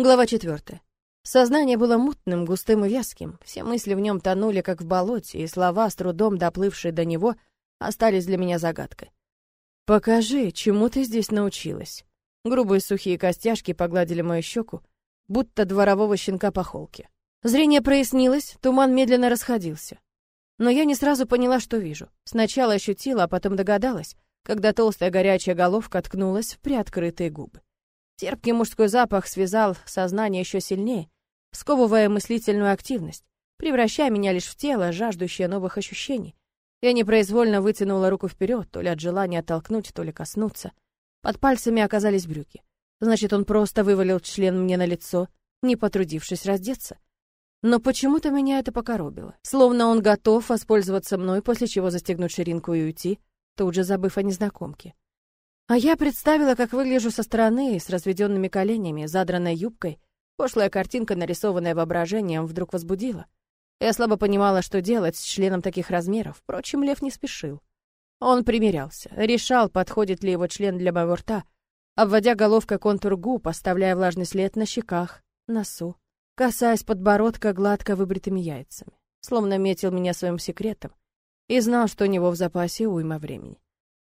Глава четвертая. Сознание было мутным, густым и вязким. Все мысли в нем тонули, как в болоте, и слова, с трудом доплывшие до него, остались для меня загадкой. «Покажи, чему ты здесь научилась?» Грубые сухие костяшки погладили мою щеку, будто дворового щенка по холке. Зрение прояснилось, туман медленно расходился. Но я не сразу поняла, что вижу. Сначала ощутила, а потом догадалась, когда толстая горячая головка ткнулась в приоткрытые губы. Терпкий мужской запах связал сознание еще сильнее, сковывая мыслительную активность, превращая меня лишь в тело, жаждущее новых ощущений. Я непроизвольно вытянула руку вперед, то ли от желания оттолкнуть, то ли коснуться. Под пальцами оказались брюки. Значит, он просто вывалил член мне на лицо, не потрудившись раздеться. Но почему-то меня это покоробило. Словно он готов воспользоваться мной, после чего застегнуть ширинку и уйти, тут же забыв о незнакомке. А я представила, как выгляжу со стороны, с разведенными коленями, задранной юбкой, Пошлая картинка, нарисованная воображением, вдруг возбудила. Я слабо понимала, что делать с членом таких размеров, впрочем, Лев не спешил. Он примерялся, решал, подходит ли его член для моего рта, обводя головкой контур губ, оставляя влажный след на щеках, носу, касаясь подбородка гладко выбритыми яйцами, словно метил меня своим секретом и знал, что у него в запасе уйма времени.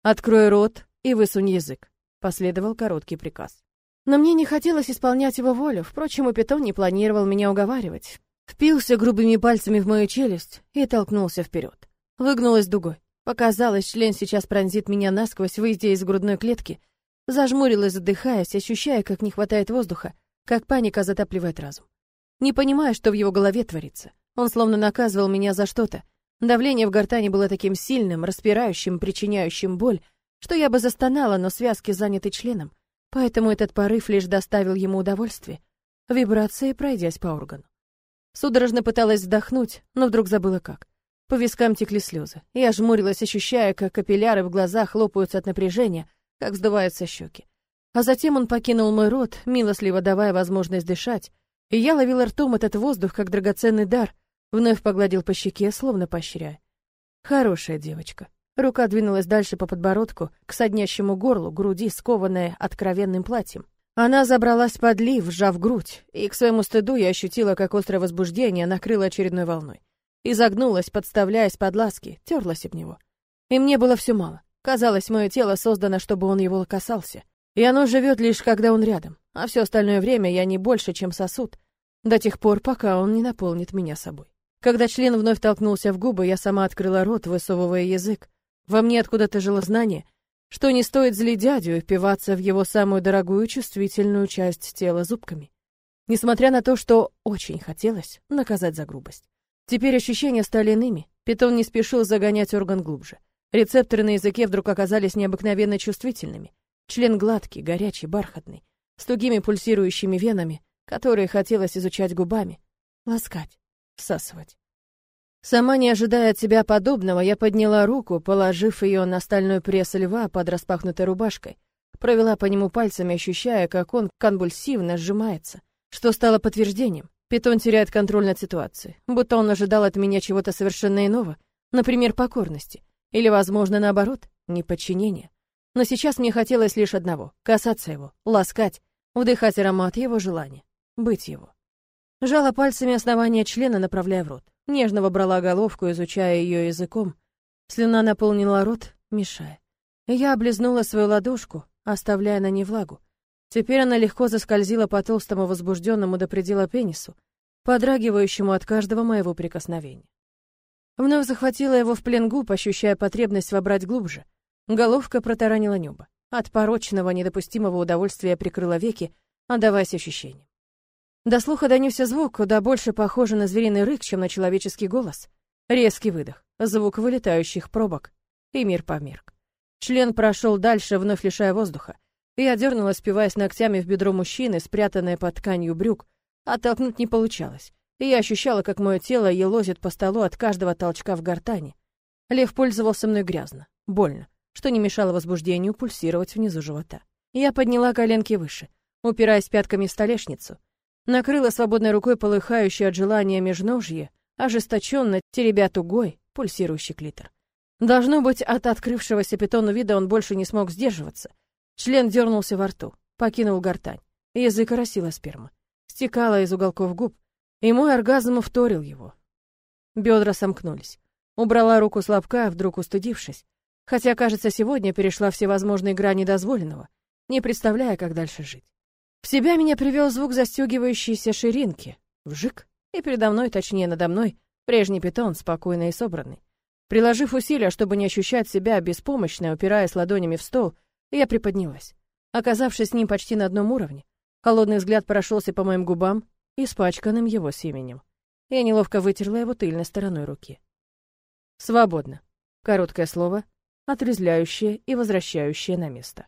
«Открой рот и высунь язык», — последовал короткий приказ. Но мне не хотелось исполнять его волю, впрочем, и питон не планировал меня уговаривать. Впился грубыми пальцами в мою челюсть и толкнулся вперед. Выгнулась дугой. Показалось, член сейчас пронзит меня насквозь, выйдя из грудной клетки. Зажмурилась, задыхаясь, ощущая, как не хватает воздуха, как паника затапливает разум. Не понимая, что в его голове творится. Он словно наказывал меня за что-то. Давление в гортани было таким сильным, распирающим, причиняющим боль, что я бы застонала, но связки заняты членом. Поэтому этот порыв лишь доставил ему удовольствие, вибрации пройдясь по органу. Судорожно пыталась вдохнуть, но вдруг забыла как. По вискам текли слезы. Я жмурилась, ощущая, как капилляры в глазах хлопаются от напряжения, как вздуваются щеки. А затем он покинул мой рот, милостливо давая возможность дышать, и я ловила ртом этот воздух, как драгоценный дар, вновь погладил по щеке, словно поощряя. Хорошая девочка. Рука двинулась дальше по подбородку, к соднящему горлу, груди, скованная откровенным платьем. Она забралась под лиф, сжав грудь, и к своему стыду я ощутила, как острое возбуждение накрыло очередной волной. Изогнулась, подставляясь под ласки, терлась об него. И мне было все мало. Казалось, мое тело создано, чтобы он его касался. И оно живет лишь, когда он рядом. А все остальное время я не больше, чем сосуд. До тех пор, пока он не наполнит меня собой. Когда член вновь толкнулся в губы, я сама открыла рот, высовывая язык, во мне откуда-то жило знание, что не стоит злить дядю и впиваться в его самую дорогую чувствительную часть тела зубками. Несмотря на то, что очень хотелось наказать за грубость. Теперь ощущения стали иными. Питон не спешил загонять орган глубже. Рецепторы на языке вдруг оказались необыкновенно чувствительными. Член гладкий, горячий, бархатный, с тугими пульсирующими венами, которые хотелось изучать губами, ласкать, всасывать. Сама не ожидая от себя подобного, я подняла руку, положив ее на стальной пресс льва под распахнутой рубашкой. Провела по нему пальцами, ощущая, как он конвульсивно сжимается. Что стало подтверждением. Питон теряет контроль над ситуацией, будто он ожидал от меня чего-то совершенно иного, например, покорности. Или, возможно, наоборот, неподчинения. Но сейчас мне хотелось лишь одного — касаться его, ласкать, вдыхать аромат его желания, быть его. Жала пальцами основание члена, направляя в рот. Нежно вобрала головку, изучая ее языком. Слюна наполнила рот, мешая. Я облизнула свою ладошку, оставляя на ней влагу. Теперь она легко заскользила по толстому возбужденному до предела пенису, подрагивающему от каждого моего прикосновения. Вновь захватила его в плен губ, ощущая потребность вобрать глубже. Головка протаранила небо. От порочного, недопустимого удовольствия прикрыла веки, отдаваясь ощущениям. До слуха донесся звук, куда больше похожий на звериный рык, чем на человеческий голос. Резкий выдох, звук вылетающих пробок, и мир померк. Член прошел дальше, вновь лишая воздуха. Я дернулась, спиваясь ногтями в бедро мужчины, спрятанное под тканью брюк. Оттолкнуть не получалось, и я ощущала, как мое тело елозит по столу от каждого толчка в гортани. Лев пользовался мной грязно, больно, что не мешало возбуждению пульсировать внизу живота. Я подняла коленки выше, упираясь пятками в столешницу, накрыла свободной рукой полыхающее от желания межножье, ожесточенно теребя тугой, пульсирующий клитор. Должно быть, от открывшегося питону вида он больше не смог сдерживаться. Член дернулся во рту, покинул гортань. Язык оросила сперма. стекала из уголков губ, и мой оргазм вторил его. Бедра сомкнулись. Убрала руку с лобка, вдруг устыдившись. Хотя, кажется, сегодня перешла все возможные грани дозволенного, не представляя, как дальше жить. В себя меня привел звук застегивающейся ширинки. Вжик, и передо мной, точнее надо мной, прежний питон, спокойный и собранный. Приложив усилия, чтобы не ощущать себя беспомощной, упираясь ладонями в стол, я приподнялась. Оказавшись с ним почти на одном уровне, холодный взгляд прошелся по моим губам, испачканным его семенем. Я неловко вытерла его тыльной стороной руки. Свободно. Короткое слово, отрезляющее и возвращающее на место.